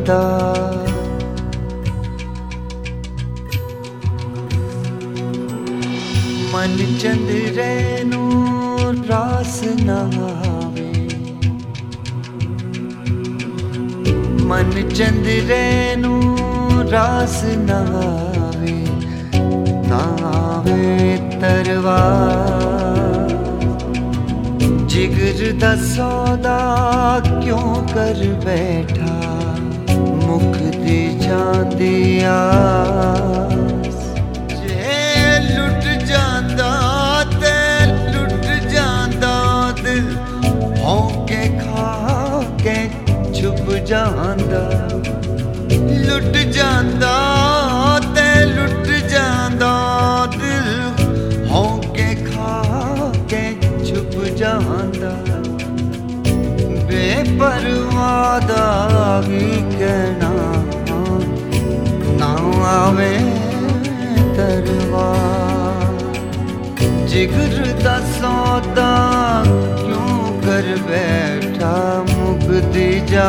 ਜਾਂਦਾ ਮਨ ਚੰਦਰੇ ਨੂੰ ਰਾਸ ਨਾ ਆਵੇ। ਮਨ ਚੰਦਰੇ ਨੂੰ ਰਾਸ ਨਾ ਆਵੇ ਨਾ ਆਵੇ ਤਰਵਾ। ਜਿਗਰ ਦਾ ਸੌਦਾ ਕਿਉਂ ਕਰ ਬੈਠਾ? ਮੁਖ ਦੀ ਜਾਂਦੀ ਆਸ। ਜੇ ਲੁੱਟ ਜਾਂਦਾ ਤੇ ਲੁੱਟ ਜਾਂਦਾ ਦਿਲ। ਹੌਕੇ ਖਾ ਕੇ ਛੁਪ ਜਾਂਦਾ। ਲੁੱਟ ਜਾਂਦਾ ਤੇ ਲੁੱਟ ਜਾਂਦਾ ਦਿਲ। ਹੌਕੇ ਖਾ ਕੇ ਛੁਪ ਜਾਂਦਾ। ਬੇਪਰਵਾਹ ਦਾ आवी के ना ना आवे तरवा जिगर दा सौदा क्यों कर बैठा मुकदी जा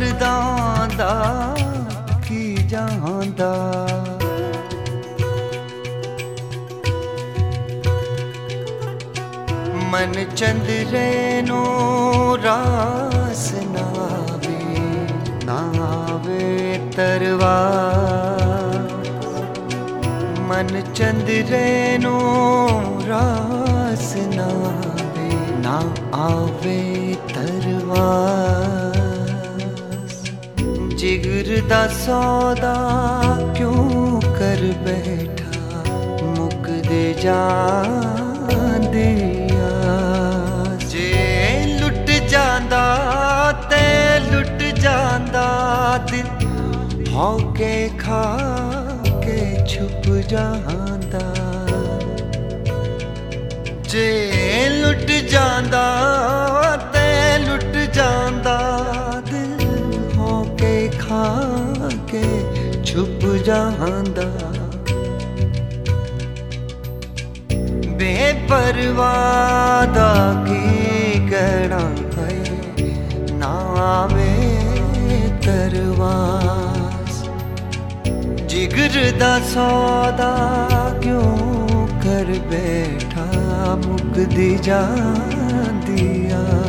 ਬੇਦਰਦਾਂ ਦਾ ਕੀ ਜਾਂਦਾ ਮਨ ਚੰਦਰੇ ਨੂੰ ਰਾਸ ਨਾਵੇ ਨਾਵੇ ਤਰਵਾ। ਮਨ ਚੰਦਰੇ ਨੂੰ ਰਾਸ ਨਾਵੇ ਨਾ ਆਵੇ ਤਰਵਾ। ਜਿਗਰ ਦਾ ਸੌਦਾ ਕਿਉਂ ਕਰ ਬੈਠਾ ਮੁਕਦੇ ਜਾਂਦੇ ਜੇ ਲੁੱਟ ਜਾਂਦਾ ਤੇ ਲੁੱਟ ਜਾਂਦਾ ਦਿਲ ਹੌਕੇ ਖਾ ਕੇ ਛੁਪ ਜਾਂਦਾ ਜੇ ਲੁੱਟ ਜਾਂਦਾ ਛੁਪ ਜਾਂਦਾ ਬੇਪਰਵਾਹ ਦਾ ਕੀ ਕਹਿਣਾ ਹੈ ਨਾ ਆਵੇ ਤਰਵਾਸ ਜਿਗਰ ਦਾ ਸੌਦਾ ਕਿਉਂ ਕਰ ਬੈਠਾ ਮੁਕਦੀ ਜਾਂਦੀ ਆ?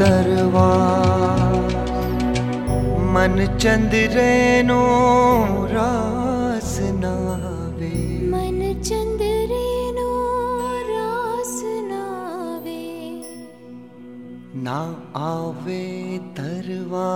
वा मनचन्द्रे नो रास नावे मनचन्द्रे नो रास नावे ना आवे तर्वा